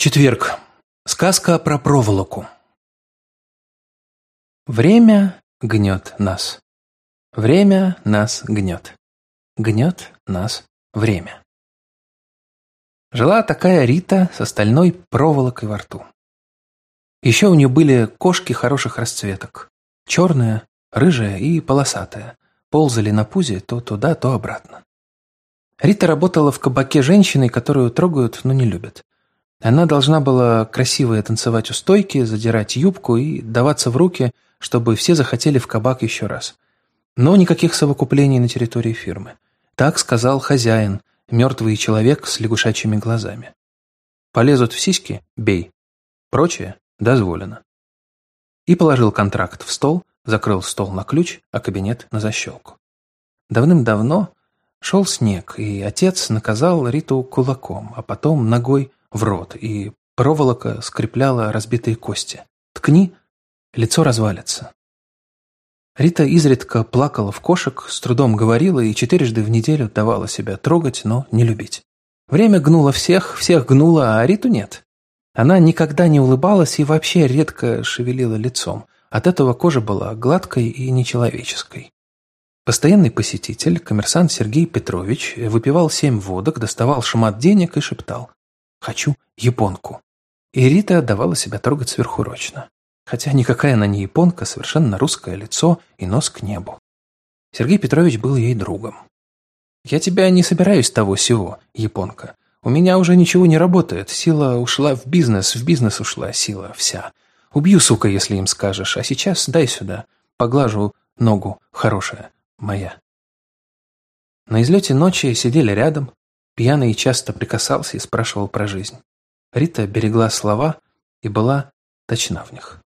Четверг. Сказка про проволоку. Время гнет нас. Время нас гнет. Гнет нас время. Жила такая Рита с остальной проволокой во рту. Еще у нее были кошки хороших расцветок. Черная, рыжая и полосатая. Ползали на пузе то туда, то обратно. Рита работала в кабаке женщиной, которую трогают, но не любят. Она должна была красиво танцевать у стойки, задирать юбку и даваться в руки, чтобы все захотели в кабак еще раз. Но никаких совокуплений на территории фирмы. Так сказал хозяин, мертвый человек с лягушачьими глазами. Полезут в сиськи – бей. Прочее – дозволено. И положил контракт в стол, закрыл стол на ключ, а кабинет на защелку. Давным-давно шел снег, и отец наказал Риту кулаком, а потом ногой в рот, и проволока скрепляла разбитые кости. Ткни, лицо развалится. Рита изредка плакала в кошек, с трудом говорила и четырежды в неделю давала себя трогать, но не любить. Время гнуло всех, всех гнуло, а Риту нет. Она никогда не улыбалась и вообще редко шевелила лицом. От этого кожа была гладкой и нечеловеческой. Постоянный посетитель, коммерсант Сергей Петрович, выпивал семь водок, доставал шмат денег и шептал Хочу японку. И Рита отдавала себя трогать сверхурочно. Хотя никакая она не японка, совершенно русское лицо и нос к небу. Сергей Петрович был ей другом. «Я тебя не собираюсь того сего, японка. У меня уже ничего не работает. Сила ушла в бизнес, в бизнес ушла сила вся. Убью, сука, если им скажешь. А сейчас дай сюда. Поглажу ногу, хорошая, моя». На излете ночи сидели рядом, Пьяный часто прикасался и спрашивал про жизнь. Рита берегла слова и была точна в них.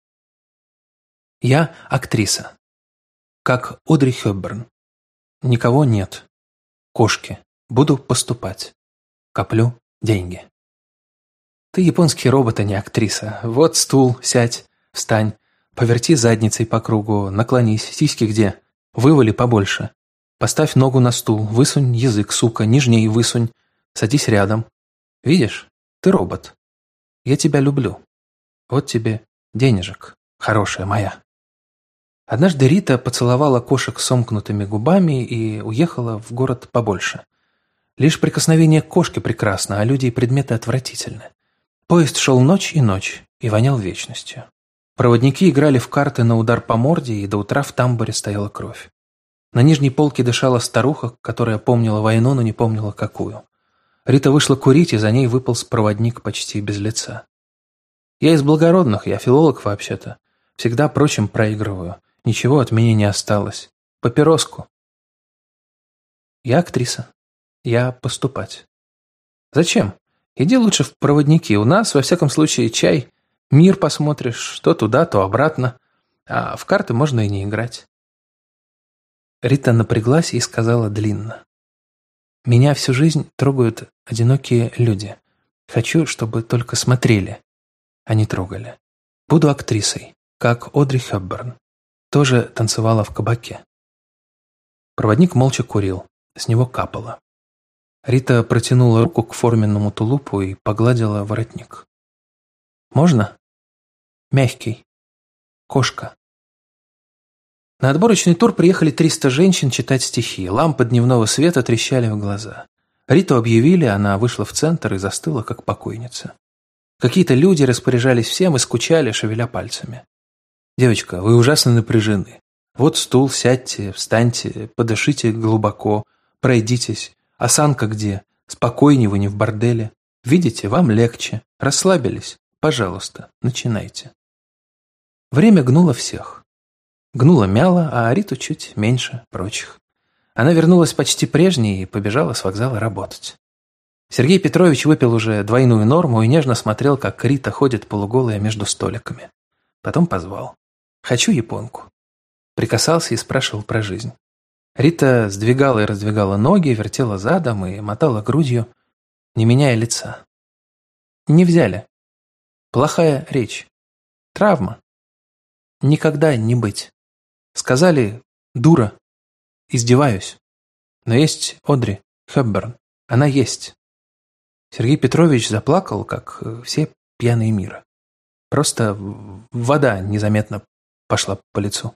«Я актриса. Как Одри Хёбберн. Никого нет. Кошки. Буду поступать. Коплю деньги». «Ты японский робот, а не актриса. Вот стул, сядь, встань, поверти задницей по кругу, наклонись, сиськи где? Вывали побольше. Поставь ногу на стул, высунь язык, сука, нижней высунь, Садись рядом. Видишь, ты робот. Я тебя люблю. Вот тебе денежек, хорошая моя. Однажды Рита поцеловала кошек сомкнутыми губами и уехала в город побольше. Лишь прикосновение кошки прекрасно, а люди и предметы отвратительны. Поезд шел ночь и ночь и вонял вечностью. Проводники играли в карты на удар по морде, и до утра в тамбуре стояла кровь. На нижней полке дышала старуха, которая помнила войну, но не помнила какую. Рита вышла курить, и за ней выполз проводник почти без лица. «Я из благородных, я филолог вообще-то. Всегда прочим проигрываю. Ничего от меня не осталось. Папироску». «Я актриса. Я поступать». «Зачем? Иди лучше в проводники. У нас, во всяком случае, чай. Мир посмотришь, то туда, то обратно. А в карты можно и не играть». Рита напряглась и сказала длинно. Меня всю жизнь трогают одинокие люди. Хочу, чтобы только смотрели, а не трогали. Буду актрисой, как Одри Хепберн. Тоже танцевала в кабаке. Проводник молча курил, с него капало. Рита протянула руку к форменному тулупу и погладила воротник. «Можно?» «Мягкий. Кошка». На отборочный тур приехали 300 женщин читать стихи. Лампы дневного света трещали в глаза. Риту объявили, она вышла в центр и застыла, как покойница. Какие-то люди распоряжались всем и скучали, шевеля пальцами. «Девочка, вы ужасно напряжены. Вот стул, сядьте, встаньте, подышите глубоко, пройдитесь. Осанка где? Спокойнее вы не в борделе. Видите, вам легче. Расслабились? Пожалуйста, начинайте». Время гнуло всех. Гнула мяло, а Риту чуть меньше прочих. Она вернулась почти прежней и побежала с вокзала работать. Сергей Петрович выпил уже двойную норму и нежно смотрел, как Рита ходит полуголая между столиками. Потом позвал. «Хочу японку». Прикасался и спрашивал про жизнь. Рита сдвигала и раздвигала ноги, вертела задом и мотала грудью, не меняя лица. Не взяли. Плохая речь. Травма. Никогда не быть. Сказали «дура». Издеваюсь. Но есть Одри Хепберн. Она есть. Сергей Петрович заплакал, как все пьяные мира. Просто вода незаметно пошла по лицу.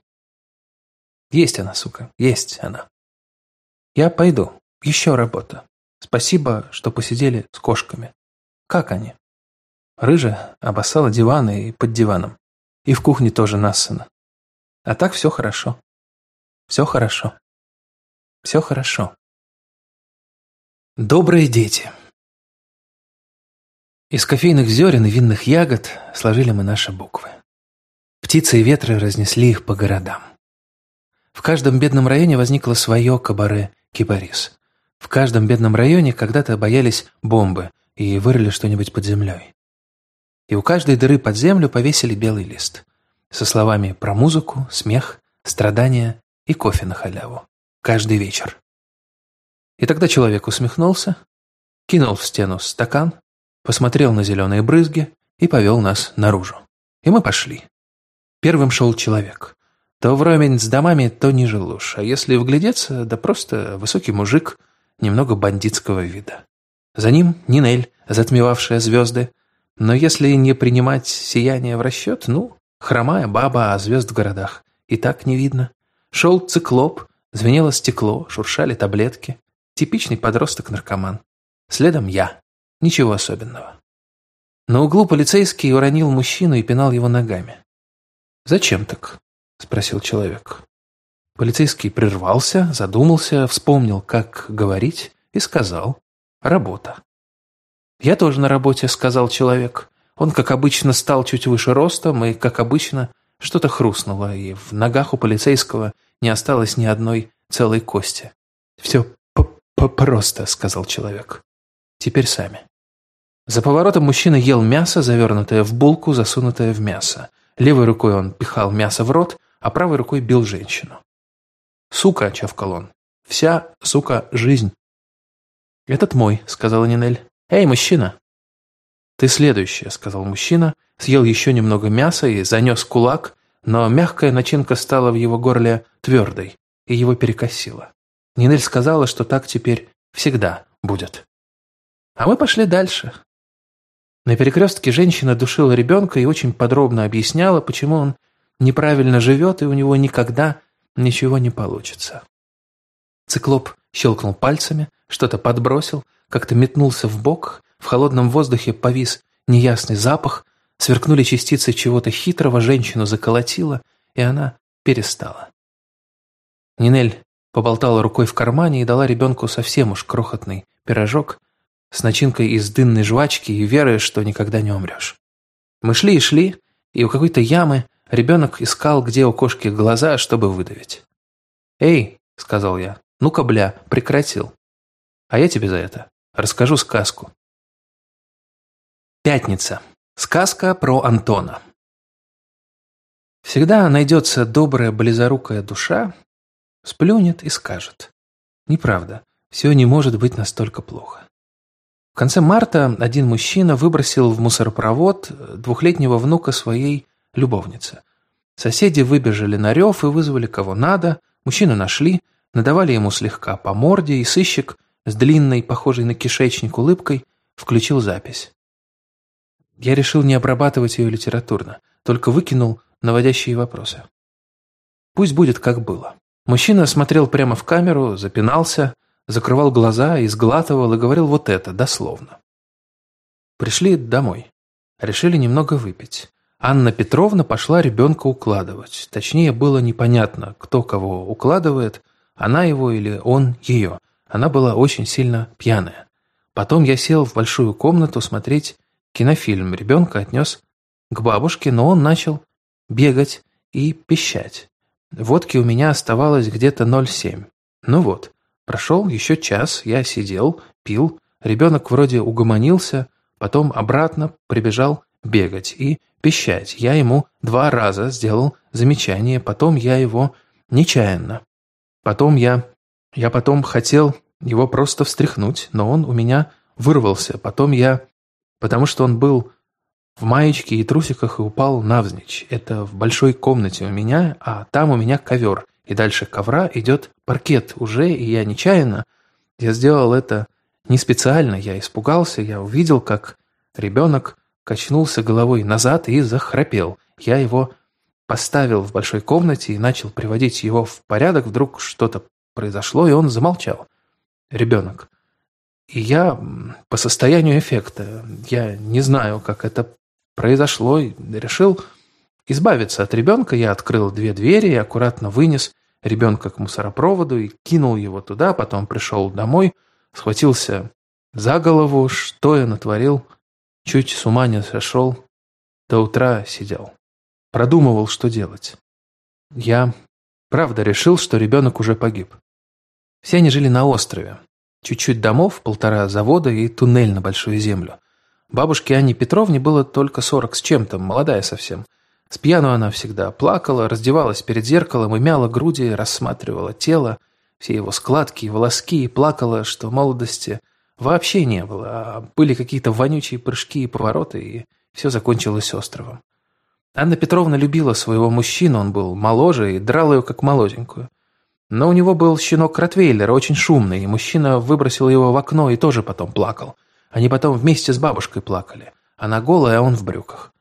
Есть она, сука, есть она. Я пойду. Еще работа. Спасибо, что посидели с кошками. Как они? Рыжа обоссала диваны и под диваном. И в кухне тоже нассана. А так все хорошо. Все хорошо. Все хорошо. Добрые дети. Из кофейных зерен и винных ягод сложили мы наши буквы. Птицы и ветры разнесли их по городам. В каждом бедном районе возникло свое кабаре «Кипарис». В каждом бедном районе когда-то боялись бомбы и вырыли что-нибудь под землей. И у каждой дыры под землю повесили белый лист со словами про музыку, смех, страдания и кофе на халяву. Каждый вечер. И тогда человек усмехнулся, кинул в стену стакан, посмотрел на зеленые брызги и повел нас наружу. И мы пошли. Первым шел человек. То вровень с домами, то ниже луж. А если вглядеться, да просто высокий мужик немного бандитского вида. За ним Нинель, затмевавшая звезды. Но если не принимать сияние в расчет, ну, хромая баба, а звезд в городах. И так не видно. Шел циклоп, звенело стекло, шуршали таблетки. Типичный подросток-наркоман. Следом я. Ничего особенного. На углу полицейский уронил мужчину и пинал его ногами. «Зачем так?» – спросил человек. Полицейский прервался, задумался, вспомнил, как говорить, и сказал «Работа». «Я тоже на работе», – сказал человек. Он, как обычно, стал чуть выше ростом, и, как обычно, что-то хрустнуло, и в ногах у полицейского не осталось ни одной целой кости. «Все просто», – сказал человек. «Теперь сами». За поворотом мужчина ел мясо, завернутое в булку, засунутое в мясо. Левой рукой он пихал мясо в рот, а правой рукой бил женщину. «Сука!» – чавкал он. «Вся, сука, жизнь!» «Этот мой», – сказала Нинель. «Эй, мужчина!» «Ты следующая», – сказал мужчина, съел еще немного мяса и занес кулак, но мягкая начинка стала в его горле твердой, и его перекосило. Нинель сказала, что так теперь всегда будет. А мы пошли дальше. На перекрестке женщина душила ребенка и очень подробно объясняла, почему он неправильно живет, и у него никогда ничего не получится. Циклоп щелкнул пальцами, что-то подбросил, как-то метнулся в бок, в холодном воздухе повис неясный запах, сверкнули частицы чего-то хитрого, женщину заколотило, и она перестала. Нинель поболтала рукой в кармане и дала ребенку совсем уж крохотный пирожок с начинкой из дынной жвачки и веры, что никогда не умрешь. Мы шли и шли, и у какой-то ямы Ребенок искал, где у кошки глаза, чтобы выдавить. «Эй!» – сказал я. «Ну-ка, бля, прекратил. А я тебе за это расскажу сказку». Пятница. Сказка про Антона. Всегда найдется добрая близорукая душа, сплюнет и скажет. Неправда, все не может быть настолько плохо. В конце марта один мужчина выбросил в мусоропровод двухлетнего внука своей любовницы. Соседи выбежали на рев и вызвали кого надо, мужчину нашли, надавали ему слегка по морде, и сыщик с длинной, похожей на кишечник улыбкой, включил запись. Я решил не обрабатывать ее литературно, только выкинул наводящие вопросы. Пусть будет как было. Мужчина смотрел прямо в камеру, запинался, закрывал глаза, изглатывал и говорил вот это, дословно. Пришли домой. Решили немного выпить. Анна Петровна пошла ребенка укладывать. Точнее, было непонятно, кто кого укладывает, она его или он ее. Она была очень сильно пьяная. Потом я сел в большую комнату смотреть кинофильм. Ребенка отнес к бабушке, но он начал бегать и пищать. Водки у меня оставалось где-то 0,7. Ну вот, прошел еще час, я сидел, пил, ребенок вроде угомонился, потом обратно прибежал бегать и пищать. Я ему два раза сделал замечание, потом я его нечаянно. Потом я... Я потом хотел его просто встряхнуть, но он у меня вырвался. Потом я... Потому что он был в маечке и трусиках и упал навзничь. Это в большой комнате у меня, а там у меня ковер. И дальше ковра идет паркет уже, и я нечаянно... Я сделал это не специально, я испугался, я увидел, как ребенок качнулся головой назад и захрапел. Я его поставил в большой комнате и начал приводить его в порядок. Вдруг что-то произошло, и он замолчал. Ребенок. И я по состоянию эффекта, я не знаю, как это произошло, решил избавиться от ребенка. Я открыл две двери и аккуратно вынес ребенка к мусоропроводу и кинул его туда, потом пришел домой, схватился за голову, что я натворил, чуть с ума не сошел, до утра сидел. Продумывал, что делать. Я правда решил, что ребенок уже погиб. Все они жили на острове. Чуть-чуть домов, полтора завода и туннель на Большую Землю. Бабушке Анне Петровне было только сорок с чем-то, молодая совсем. С пьяну она всегда плакала, раздевалась перед зеркалом и мяла груди, рассматривала тело, все его складки и волоски, и плакала, что молодости вообще не было, а были какие-то вонючие прыжки и повороты, и все закончилось островом. Анна Петровна любила своего мужчину, он был моложе и драл ее как молоденькую. Но у него был щенок Ротвейлера, очень шумный, и мужчина выбросил его в окно и тоже потом плакал. Они потом вместе с бабушкой плакали. Она голая, а он в брюках.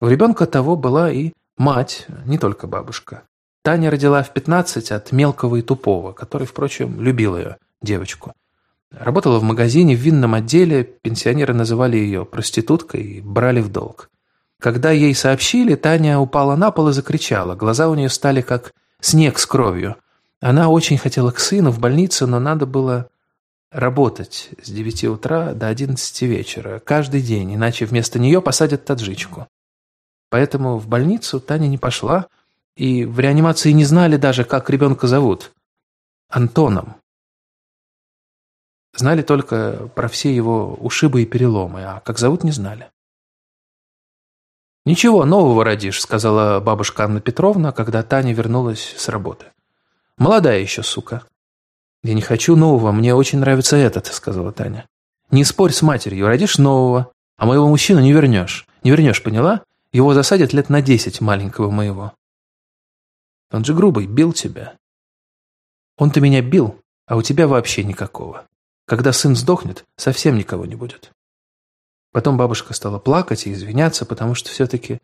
У ребенка того была и мать, не только бабушка. Таня родила в 15 от мелкого и тупого, который, впрочем, любил ее, девочку. Работала в магазине, в винном отделе, пенсионеры называли ее проституткой и брали в долг. Когда ей сообщили, Таня упала на пол и закричала. Глаза у нее стали как снег с кровью. Она очень хотела к сыну в больницу, но надо было работать с 9 утра до 11 вечера, каждый день, иначе вместо нее посадят таджичку. Поэтому в больницу Таня не пошла, и в реанимации не знали даже, как ребенка зовут. Антоном. Знали только про все его ушибы и переломы, а как зовут не знали. «Ничего, нового родишь», — сказала бабушка Анна Петровна, когда Таня вернулась с работы. «Молодая еще, сука». «Я не хочу нового, мне очень нравится этот», — сказала Таня. «Не спорь с матерью, родишь нового, а моего мужчину не вернешь. Не вернешь, поняла? Его засадят лет на десять маленького моего». Он же грубый, бил тебя. Он-то меня бил, а у тебя вообще никакого. Когда сын сдохнет, совсем никого не будет. Потом бабушка стала плакать и извиняться, потому что все-таки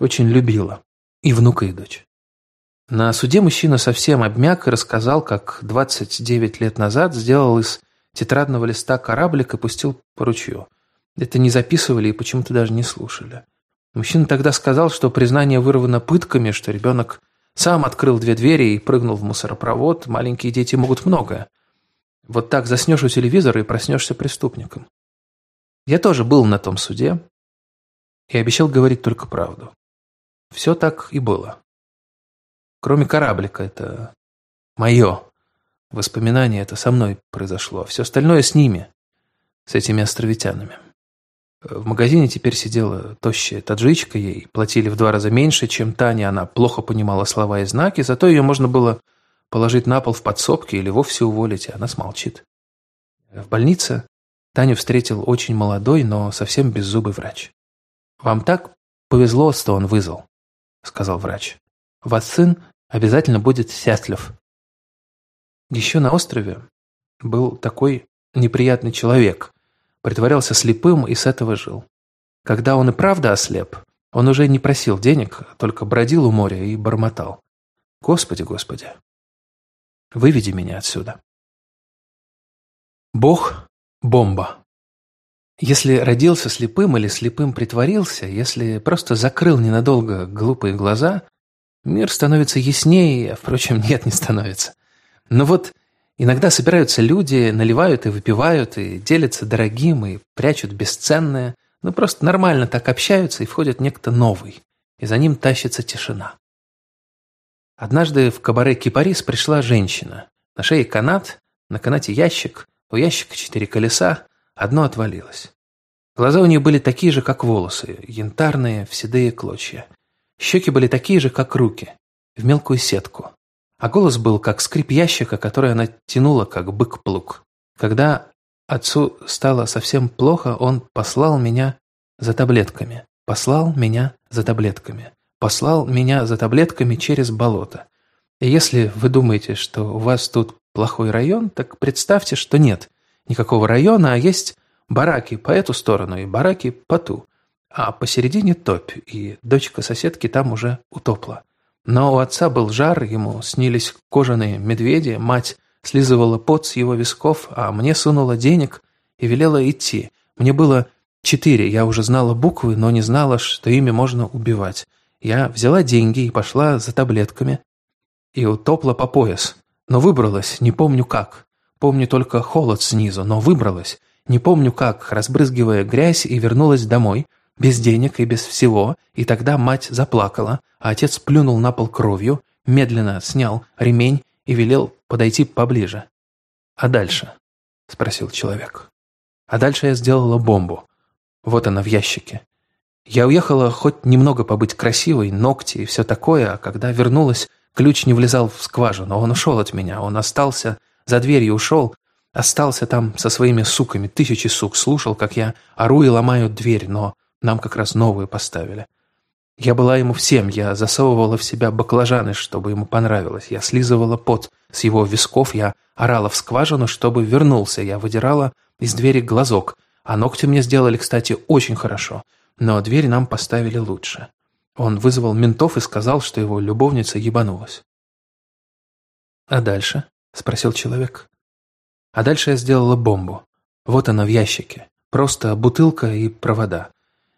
очень любила и внука, и дочь. На суде мужчина совсем обмяк и рассказал, как 29 лет назад сделал из тетрадного листа кораблик и пустил по ручью. Это не записывали и почему-то даже не слушали. Мужчина тогда сказал, что признание вырвано пытками, что ребенок сам открыл две двери и прыгнул в мусоропровод. Маленькие дети могут многое. Вот так заснешь у телевизора и проснешься преступником. Я тоже был на том суде и обещал говорить только правду. Все так и было. Кроме кораблика, это мое. Воспоминание это со мной произошло, а все остальное с ними, с этими островитянами. В магазине теперь сидела тощая таджичка, ей платили в два раза меньше, чем Таня, она плохо понимала слова и знаки, зато ее можно было положить на пол в подсобке или вовсе уволить, и она смолчит. В больнице Таню встретил очень молодой, но совсем беззубый врач. «Вам так повезло, что он вызвал», — сказал врач. «Ваш сын обязательно будет счастлив». Еще на острове был такой неприятный человек, притворялся слепым и с этого жил. Когда он и правда ослеп, он уже не просил денег, только бродил у моря и бормотал. «Господи, Господи, выведи меня отсюда». Бог – бомба. Если родился слепым или слепым притворился, если просто закрыл ненадолго глупые глаза, мир становится яснее, а, впрочем, нет, не становится. Но вот Иногда собираются люди, наливают и выпивают, и делятся дорогим, и прячут бесценное. Ну, просто нормально так общаются, и входит некто новый. И за ним тащится тишина. Однажды в кабаре «Кипарис» пришла женщина. На шее канат, на канате ящик, у ящика четыре колеса, одно отвалилось. Глаза у нее были такие же, как волосы, янтарные, в седые клочья. Щеки были такие же, как руки, в мелкую сетку. А голос был, как скрип ящика, который она тянула, как бык-плуг. Когда отцу стало совсем плохо, он послал меня за таблетками. Послал меня за таблетками. Послал меня за таблетками через болото. И если вы думаете, что у вас тут плохой район, так представьте, что нет никакого района, а есть бараки по эту сторону и бараки по ту. А посередине топь, и дочка соседки там уже утопла. Но у отца был жар, ему снились кожаные медведи, мать слизывала пот с его висков, а мне сунула денег и велела идти. Мне было четыре, я уже знала буквы, но не знала, что ими можно убивать. Я взяла деньги и пошла за таблетками. И утопла по пояс. Но выбралась, не помню как. Помню только холод снизу, но выбралась. Не помню как, разбрызгивая грязь, и вернулась домой, без денег и без всего, и тогда мать заплакала, а отец плюнул на пол кровью, медленно снял ремень и велел подойти поближе. «А дальше?» – спросил человек. «А дальше я сделала бомбу. Вот она в ящике. Я уехала хоть немного побыть красивой, ногти и все такое, а когда вернулась, ключ не влезал в скважину, он ушел от меня, он остался, за дверью ушел, остался там со своими суками, тысячи сук, слушал, как я ору и ломаю дверь, но нам как раз новую поставили. Я была ему всем, я засовывала в себя баклажаны, чтобы ему понравилось, я слизывала пот с его висков, я орала в скважину, чтобы вернулся, я выдирала из двери глазок, а ногти мне сделали, кстати, очень хорошо – но дверь нам поставили лучше. Он вызвал ментов и сказал, что его любовница ебанулась. «А дальше?» – спросил человек. «А дальше я сделала бомбу. Вот она в ящике. Просто бутылка и провода.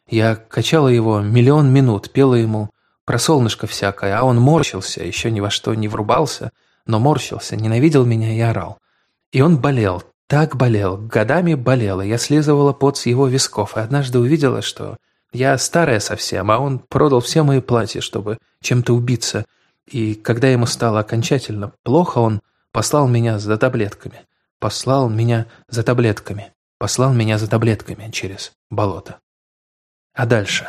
Я качала его миллион минут, пела ему про солнышко всякое, а он морщился, еще ни во что не врубался, но морщился, ненавидел меня и орал. И он болел, так болел, годами болел, и я слизывала пот с его висков, и однажды увидела, что я старая совсем, а он продал все мои платья, чтобы чем-то убиться. И когда ему стало окончательно плохо, он послал меня за таблетками. Послал меня за таблетками. Послал меня за таблетками через болото. «А дальше?»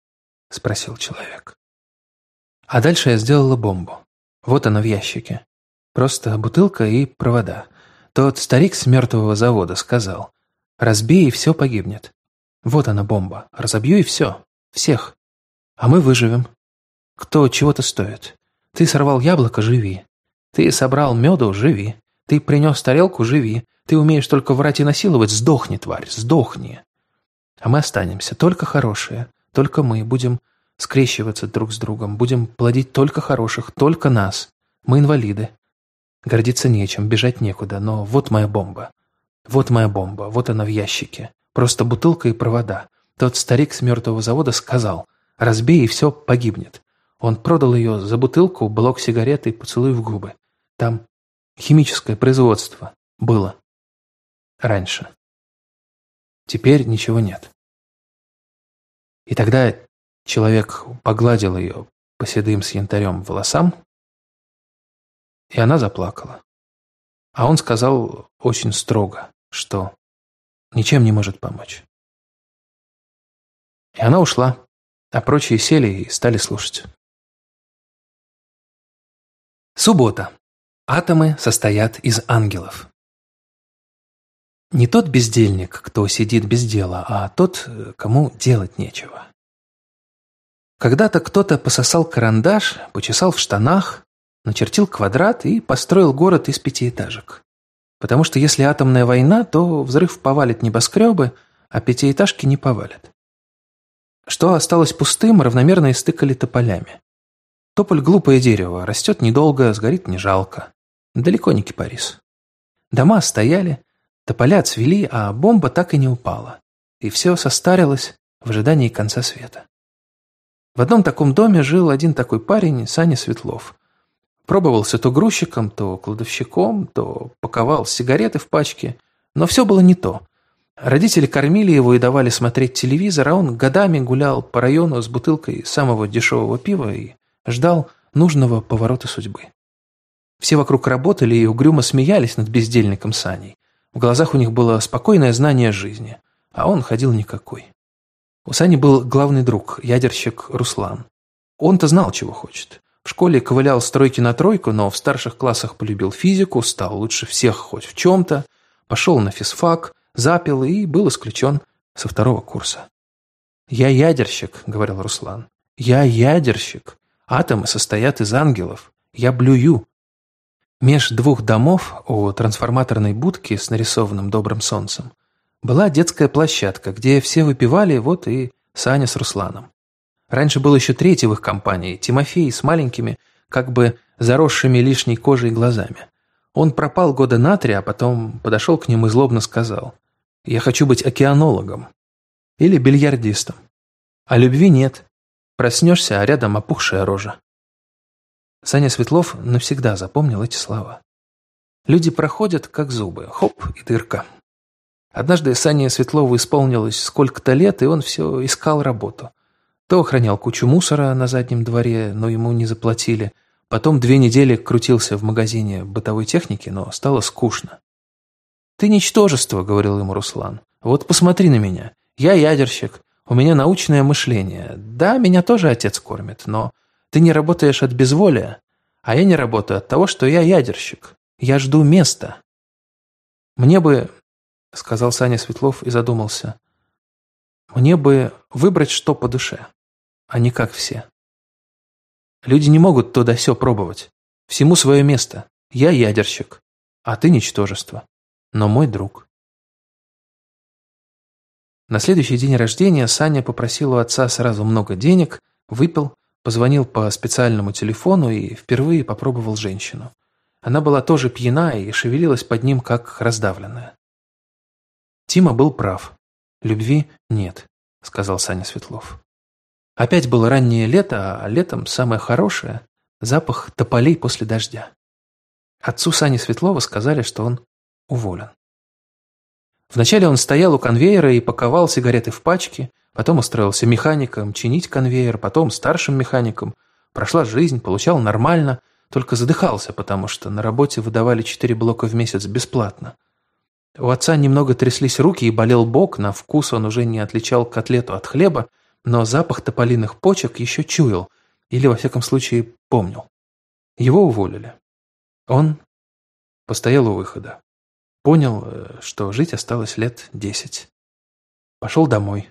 – спросил человек. А дальше я сделала бомбу. Вот она в ящике. Просто бутылка и провода. Тот старик с мертвого завода сказал, «Разбей, и все погибнет. Вот она бомба. Разобью и все. Всех. А мы выживем. Кто чего-то стоит. Ты сорвал яблоко – живи. Ты собрал меду – живи. Ты принес тарелку – живи. Ты умеешь только врать и насиловать – сдохни, тварь, сдохни. А мы останемся, только хорошие. Только мы будем скрещиваться друг с другом, будем плодить только хороших, только нас. Мы инвалиды. Гордиться нечем, бежать некуда, но вот моя бомба. Вот моя бомба, вот она в ящике. Просто бутылка и провода. Тот старик с мертвого завода сказал, разбей и все погибнет. Он продал ее за бутылку, блок сигарет и поцелуй в губы. Там химическое производство было. Раньше. Теперь ничего нет. И тогда человек погладил ее по седым с янтарем волосам, и она заплакала. А он сказал очень строго, что ничем не может помочь. И она ушла, а прочие сели и стали слушать. Суббота. Атомы состоят из ангелов. Не тот бездельник, кто сидит без дела, а тот, кому делать нечего. Когда-то кто-то пососал карандаш, почесал в штанах, начертил квадрат и построил город из пятиэтажек. Потому что если атомная война, то взрыв повалит небоскребы, а пятиэтажки не повалят. Что осталось пустым, равномерно истыкали тополями. Тополь – глупое дерево, растет недолго, сгорит не жалко. Далеко не кипарис. Дома стояли, тополя цвели, а бомба так и не упала. И все состарилось в ожидании конца света. В одном таком доме жил один такой парень, Саня Светлов – Пробовался то грузчиком, то кладовщиком, то паковал сигареты в пачке. Но все было не то. Родители кормили его и давали смотреть телевизор, а он годами гулял по району с бутылкой самого дешевого пива и ждал нужного поворота судьбы. Все вокруг работали и угрюмо смеялись над бездельником Саней. В глазах у них было спокойное знание жизни, а он ходил никакой. У Сани был главный друг, ядерщик Руслан. Он-то знал, чего хочет. В школе ковылял с тройки на тройку, но в старших классах полюбил физику, стал лучше всех хоть в чем-то, пошел на физфак, запил и был исключен со второго курса. «Я ядерщик», — говорил Руслан. «Я ядерщик. Атомы состоят из ангелов. Я блюю». Меж двух домов у трансформаторной будки с нарисованным добрым солнцем была детская площадка, где все выпивали, вот и Саня с Русланом. Раньше был еще третий в их компании, Тимофей с маленькими, как бы заросшими лишней кожей глазами. Он пропал года на три, а потом подошел к ним и злобно сказал, «Я хочу быть океанологом или бильярдистом. А любви нет. Проснешься, а рядом опухшая рожа». Саня Светлов навсегда запомнил эти слова. Люди проходят, как зубы, хоп и дырка. Однажды Сане Светлову исполнилось сколько-то лет, и он все искал работу. То охранял кучу мусора на заднем дворе, но ему не заплатили. Потом две недели крутился в магазине бытовой техники, но стало скучно. «Ты ничтожество», — говорил ему Руслан. «Вот посмотри на меня. Я ядерщик. У меня научное мышление. Да, меня тоже отец кормит, но ты не работаешь от безволия, а я не работаю от того, что я ядерщик. Я жду места. Мне бы — сказал Саня Светлов и задумался. «Мне бы выбрать что по душе, а не как все. Люди не могут то да сё пробовать. Всему свое место. Я ядерщик, а ты ничтожество. Но мой друг». На следующий день рождения Саня попросил у отца сразу много денег, выпил, позвонил по специальному телефону и впервые попробовал женщину. Она была тоже пьяна и шевелилась под ним, как раздавленная. Тима был прав. Любви нет, сказал Саня Светлов. Опять было раннее лето, а летом самое хорошее – запах тополей после дождя. Отцу Сани Светлова сказали, что он уволен. Вначале он стоял у конвейера и паковал сигареты в пачки, потом устроился механиком чинить конвейер, потом старшим механиком. Прошла жизнь, получал нормально, только задыхался, потому что на работе выдавали четыре блока в месяц бесплатно. У отца немного тряслись руки и болел бок, на вкус он уже не отличал котлету от хлеба, но запах тополиных почек еще чуял, или, во всяком случае, помнил. Его уволили. Он постоял у выхода. Понял, э, что жить осталось лет десять. Пошел домой.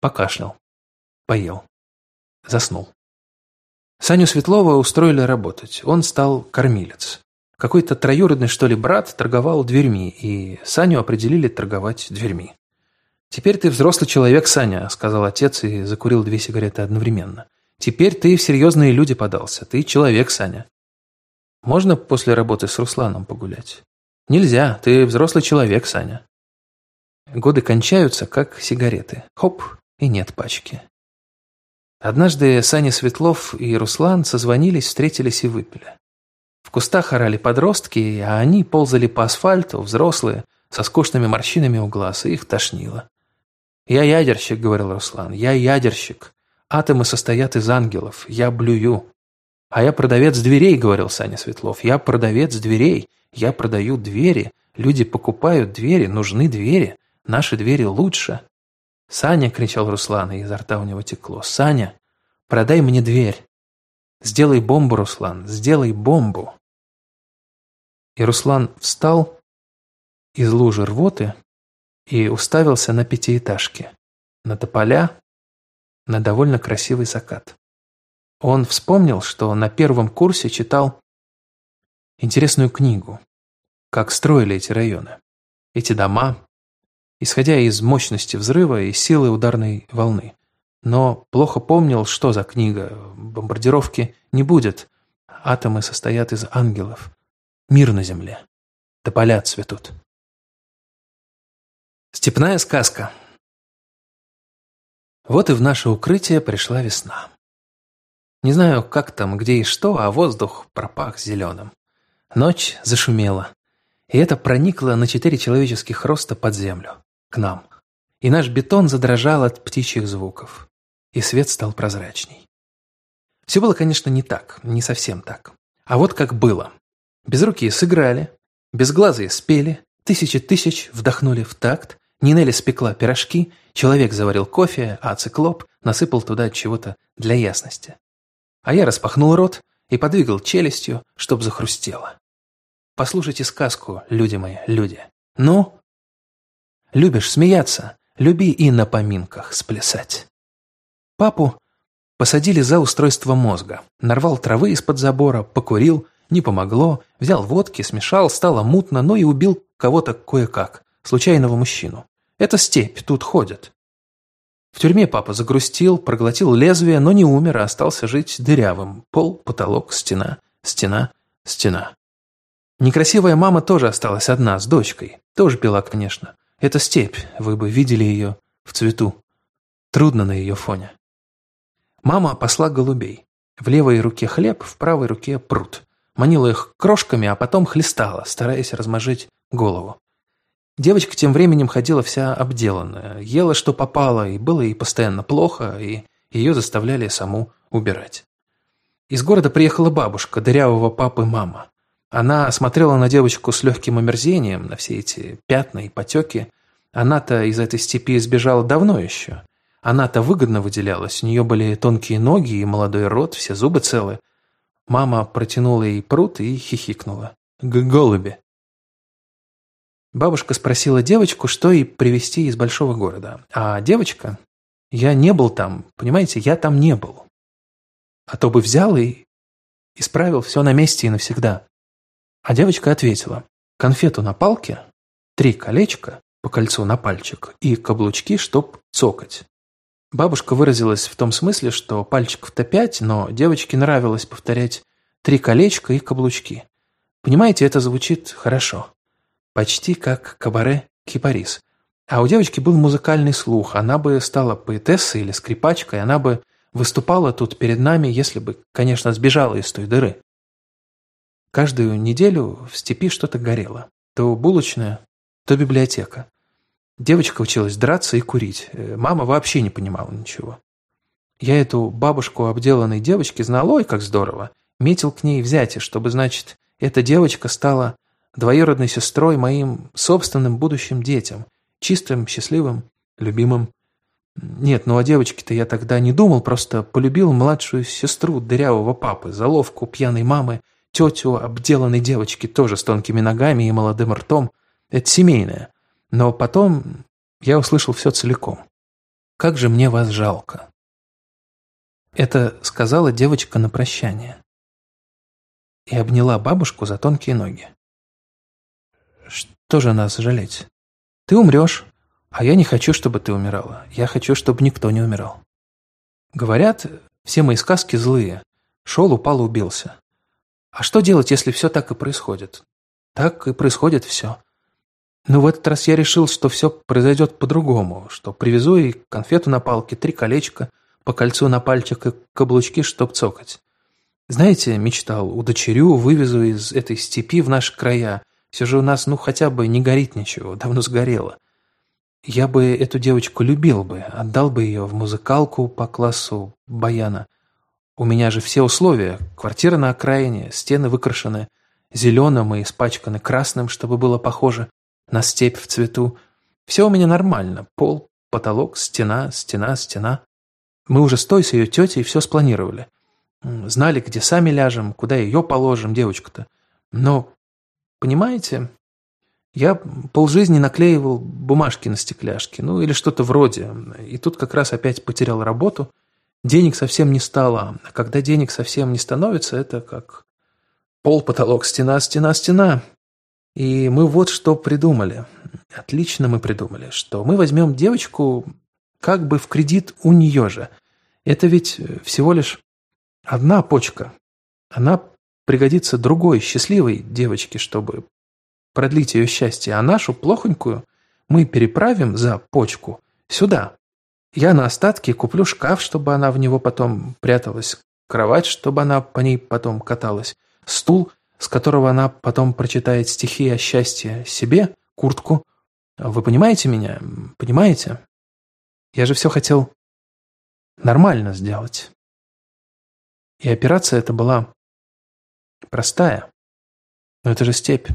Покашлял. Поел. Заснул. Саню Светлова устроили работать. Он стал кормилец. Какой-то троюродный, что ли, брат торговал дверьми, и Саню определили торговать дверьми. «Теперь ты взрослый человек, Саня», — сказал отец и закурил две сигареты одновременно. «Теперь ты в серьезные люди подался. Ты человек, Саня». «Можно после работы с Русланом погулять?» «Нельзя. Ты взрослый человек, Саня». Годы кончаются, как сигареты. Хоп, и нет пачки. Однажды Саня Светлов и Руслан созвонились, встретились и выпили. В кустах орали подростки, а они ползали по асфальту, взрослые, со скучными морщинами у глаз, и их тошнило. «Я ядерщик», — говорил Руслан, — «я ядерщик. Атомы состоят из ангелов. Я блюю». «А я продавец дверей», — говорил Саня Светлов. «Я продавец дверей. Я продаю двери. Люди покупают двери, нужны двери. Наши двери лучше». «Саня!» — кричал Руслан, и изо рта у него текло. «Саня, продай мне дверь. Сделай бомбу, Руслан, сделай бомбу. И Руслан встал из лужи рвоты и уставился на пятиэтажки, на тополя, на довольно красивый закат. Он вспомнил, что на первом курсе читал интересную книгу, как строили эти районы, эти дома, исходя из мощности взрыва и силы ударной волны но плохо помнил, что за книга. Бомбардировки не будет. Атомы состоят из ангелов. Мир на земле. Тополя цветут. Степная сказка. Вот и в наше укрытие пришла весна. Не знаю, как там, где и что, а воздух пропах зеленым. Ночь зашумела, и это проникло на четыре человеческих роста под землю, нам. И наш бетон задрожал от птичьих звуков и свет стал прозрачней. Все было, конечно, не так, не совсем так. А вот как было. Безрукие сыграли, безглазые спели, тысячи тысяч вдохнули в такт, Нинелли спекла пирожки, человек заварил кофе, а циклоп насыпал туда чего-то для ясности. А я распахнул рот и подвигал челюстью, чтоб захрустело. Послушайте сказку, люди мои, люди. Ну? Любишь смеяться, люби и на поминках сплясать. Папу посадили за устройство мозга. Нарвал травы из-под забора, покурил, не помогло, взял водки, смешал, стало мутно, но и убил кого-то кое-как, случайного мужчину. Это степь, тут ходят. В тюрьме папа загрустил, проглотил лезвие, но не умер, а остался жить дырявым. Пол, потолок, стена, стена, стена. Некрасивая мама тоже осталась одна, с дочкой. Тоже пила, конечно. Это степь, вы бы видели ее в цвету. Трудно на ее фоне. Мама посла голубей. В левой руке хлеб, в правой руке пруд. Манила их крошками, а потом хлестала, стараясь размажить голову. Девочка тем временем ходила вся обделанная, ела что попало, и было ей постоянно плохо, и ее заставляли саму убирать. Из города приехала бабушка, дырявого папы мама. Она смотрела на девочку с легким омерзением, на все эти пятна и потеки. Она-то из этой степи сбежала давно еще. Она-то выгодно выделялась, у нее были тонкие ноги и молодой рот, все зубы целы. Мама протянула ей пруд и хихикнула. «Г «Голуби». Бабушка спросила девочку, что ей привезти из большого города. А девочка, я не был там, понимаете, я там не был. А то бы взял и исправил все на месте и навсегда. А девочка ответила, конфету на палке, три колечка по кольцу на пальчик и каблучки, чтоб цокать. Бабушка выразилась в том смысле, что пальчиков-то пять, но девочке нравилось повторять три колечка и каблучки. Понимаете, это звучит хорошо. Почти как кабаре «Кипарис». А у девочки был музыкальный слух. Она бы стала поэтессой или скрипачкой, она бы выступала тут перед нами, если бы, конечно, сбежала из той дыры. Каждую неделю в степи что-то горело. То булочная, то библиотека. Девочка училась драться и курить. Э, мама вообще не понимала ничего. Я эту бабушку обделанной девочки знал, ой, как здорово. Метил к ней взятие, чтобы, значит, эта девочка стала двоюродной сестрой моим собственным будущим детям, чистым, счастливым, любимым. Нет, ну о девочке-то я тогда не думал, просто полюбил младшую сестру дырявого папы, заловку пьяной мамы, тетю обделанной девочки, тоже с тонкими ногами и молодым ртом. Это семейное. Но потом я услышал все целиком. «Как же мне вас жалко!» Это сказала девочка на прощание. И обняла бабушку за тонкие ноги. Что же нас жалеть? Ты умрешь, а я не хочу, чтобы ты умирала. Я хочу, чтобы никто не умирал. Говорят, все мои сказки злые. Шел, упал, убился. А что делать, если все так и происходит? Так и происходит все. Но в этот раз я решил, что все произойдет по-другому, что привезу и конфету на палке, три колечка, по кольцу на пальчик и каблучки, чтоб цокать. Знаете, мечтал, удочерю, вывезу из этой степи в наши края, все же у нас, ну, хотя бы не горит ничего, давно сгорело. Я бы эту девочку любил бы, отдал бы ее в музыкалку по классу баяна. У меня же все условия. Квартира на окраине, стены выкрашены зеленым и испачканы красным, чтобы было похоже на степь в цвету. Все у меня нормально. Пол, потолок, стена, стена, стена. Мы уже с той, с ее тетей все спланировали. Знали, где сами ляжем, куда ее положим, девочку-то. Но Понимаете? Я полжизни наклеивал бумажки на стекляшки, ну или что-то вроде. И тут как раз опять потерял работу. Денег совсем не стало. А когда денег совсем не становится, это как пол, потолок, стена, стена, стена. И мы вот что придумали. Отлично мы придумали, что мы возьмем девочку как бы в кредит у нее же. Это ведь всего лишь одна почка. Она пригодится другой, счастливой девочке, чтобы продлить ее счастье, а нашу, плохонькую, мы переправим за почку сюда. Я на остатки куплю шкаф, чтобы она в него потом пряталась, кровать, чтобы она по ней потом каталась, стул, с которого она потом прочитает стихи о счастье себе, куртку. Вы понимаете меня? Понимаете? Я же все хотел нормально сделать. И операция эта была Простая. Но это же степь.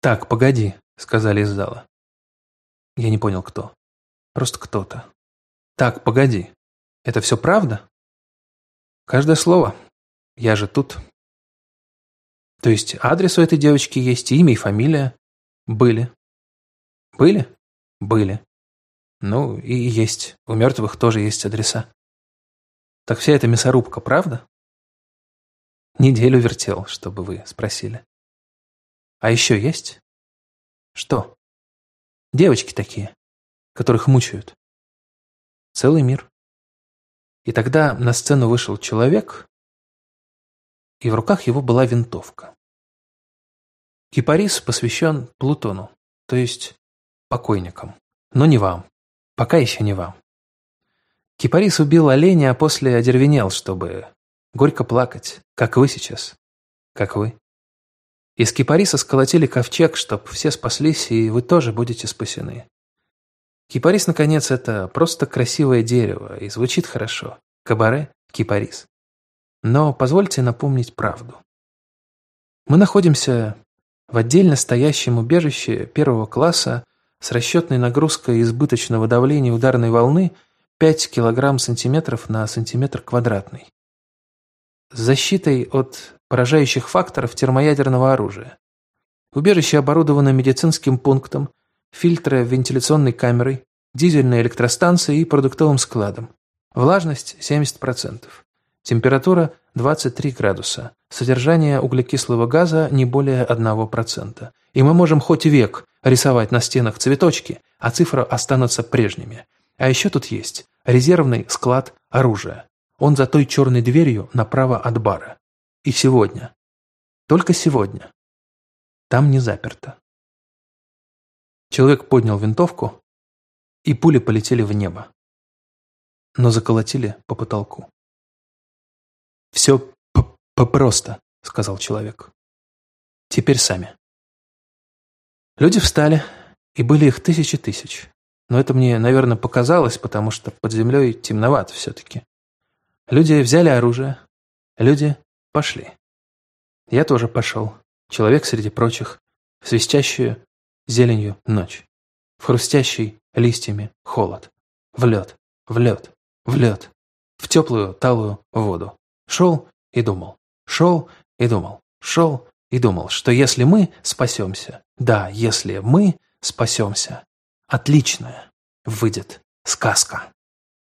«Так, погоди», — сказали из зала. Я не понял, кто. Просто кто-то. «Так, погоди. Это все правда?» «Каждое слово. Я же тут». То есть адрес у этой девочки есть, имя и фамилия? Были. Были? Были. Ну, и есть. У мертвых тоже есть адреса. Так вся эта мясорубка, правда? Неделю вертел, чтобы вы спросили. А еще есть? Что? Девочки такие, которых мучают. целый мир. И тогда на сцену вышел человек, и в руках его была винтовка. Кипарис посвящен Плутону, то есть покойникам. Но не вам. Пока еще не вам. Кипарис убил оленя, а после одервенел, чтобы горько плакать, как вы сейчас, как вы. Из кипариса сколотили ковчег, чтоб все спаслись, и вы тоже будете спасены. Кипарис, наконец, это просто красивое дерево, и звучит хорошо. Кабаре – кипарис. Но позвольте напомнить правду. Мы находимся в отдельно стоящем убежище первого класса с расчетной нагрузкой избыточного давления ударной волны 5 кг сантиметров на сантиметр квадратный. С защитой от поражающих факторов термоядерного оружия. Убежище оборудовано медицинским пунктом, фильтро-вентиляционной камерой, дизельной электростанцией и продуктовым складом. Влажность 70%. Температура 23 градуса. Содержание углекислого газа не более 1%. И мы можем хоть век рисовать на стенах цветочки, а цифры останутся прежними. А еще тут есть резервный склад оружия. Он за той черной дверью направо от бара. И сегодня. Только сегодня. Там не заперто. Человек поднял винтовку, и пули полетели в небо. Но заколотили по потолку. «Все просто», — сказал человек. «Теперь сами». Люди встали, и были их тысячи тысяч. Но это мне, наверное, показалось, потому что под землей темновато все-таки. Люди взяли оружие, люди Пошли. Я тоже пошел. Человек среди прочих. В свистящую зеленью ночь. В хрустящий листьями холод. В лед, в лед, в лед. В теплую талую воду. Шел и думал. Шел и думал. Шел и думал, что если мы спасемся, да, если мы спасемся, отличная выйдет сказка.